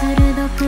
鋭く